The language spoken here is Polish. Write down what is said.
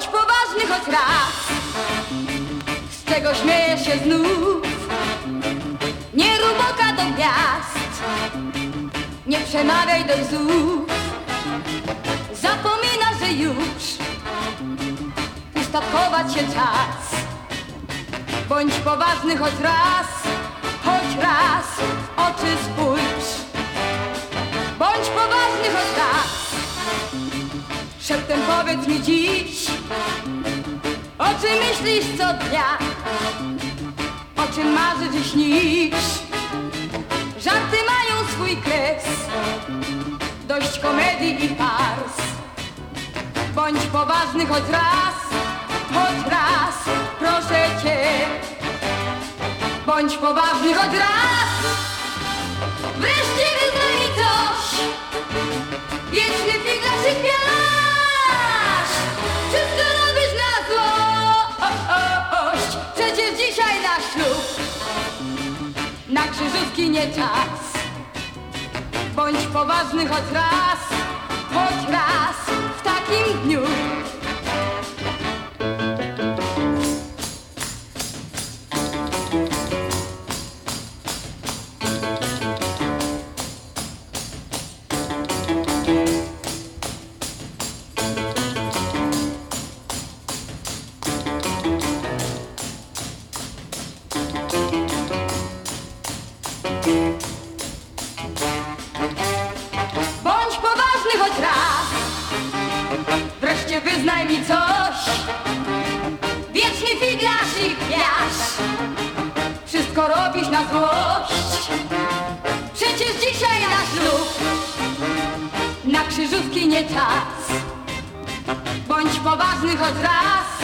bądź poważny choć raz. Z czego śmieję się znów. Nie rób oka do gwiazd. Nie przemawiaj do łzów Zapomina, że już Ustatkować się czas. Bądź poważny choć raz Choć raz. W oczy spójrz. Bądź poważny choć raz. Przedtem powiedz mi dziś, o czym myślisz co dnia, o czym marzysz i śnisz. Żarty mają swój kres, dość komedii i fars. Bądź poważny choć raz, choć raz, proszę cię. Bądź poważny choć raz, krzyżówki nie czas. Bądź poważny choć raz, choć raz w takim dniu. Bądź poważny choć raz, wreszcie wyznaj mi coś. Wieczny figlarz i kwiasz, wszystko robisz na złość. Przecież dzisiaj na ślub, na krzyżówki nie czas. Bądź poważny choć raz,